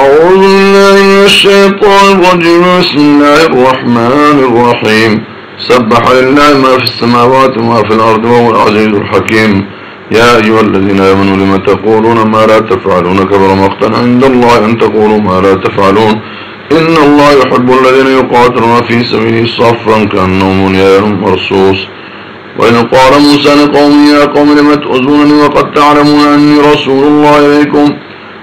أعوذ بالله من الشيطان الرجيم. بسم الله الرحمن الرحيم. سبح لله ما في السماوات وما في الأرض وهو العزيز الحكيم. يا أيها الذين آمنوا لم تقولون ما لا تفعلون؟ كبر مقتا عند الله أن تقولوا ما لا تفعلون. إن الله يحب الذين يقاتلون في سبيله صفا كأنهم بنيان مرصوص. وإذ قال موسى لقومه يا قوم لم تؤذونني وقد تعلمون أني رسول الله إليكم؟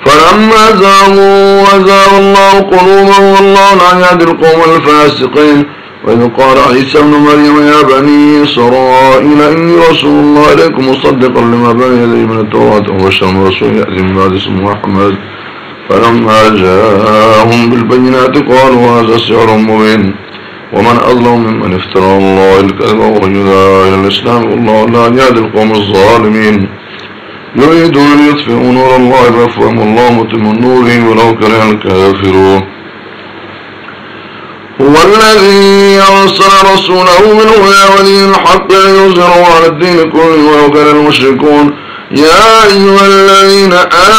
فلما زاغوا وزاغ الله قلوبهم والله لا يهدي القوم الفاسقين. وإذ قال عيسى ابن مريم يا بني إسرائيل إني رسول الله إليكم مصدقا لما بين يدي من التوراة وبشرا رسول يأتي من بعد اسمه محمد فلما جاءهم بالبينات قالوا هذا سحر مبين. ومن أظلم ممن افترى الله الكذب وهو إلى الإسلام والله لا يهدي القوم الظالمين. يريدون يطفئوا نور الله بأفواههم الله متم نوره ولو كره الكافرون. هو الذي أرسل رسوله بالهدى ودين الحق ليظهره على الدين كله ولو كره المشركون. يا أيها الذين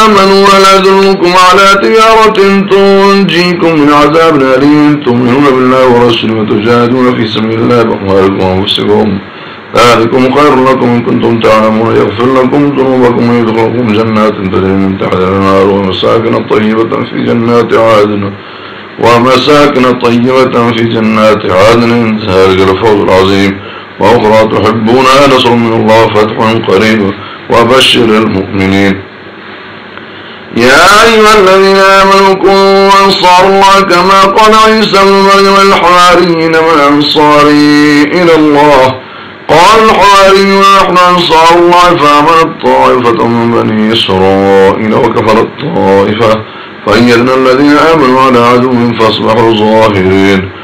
آمنوا ولا أدلكم على تجارة تنجيكم من عذاب أليم. تؤمنون بالله ورسوله وتجاهدون في سبيل الله بأموالكم وأنفسكم. ذلكم خير لكم إن كنتم تعلمون. يغفر لكم ذنوبكم ويدخلكم جنات تجري من تحتها الأنهار ومساكن طيبة في جنات عادن ومساكن طيبة في جنات عادن ذلك الفوز العظيم. وأخرى تحبونها نصر من الله فتح قريب. وبشر المؤمنين. يا أيها الذين آمنوا كونوا أنصار الله كما قال عيسى بن مريم الحواريين من أنصاري إلى الله. قال الحواريون نحن أنصار الله فآمنت طائفة من بني إسرائيل وكفرت طائفة فأيدنا الذين آمنوا على عدو فأصبحوا ظاهرين.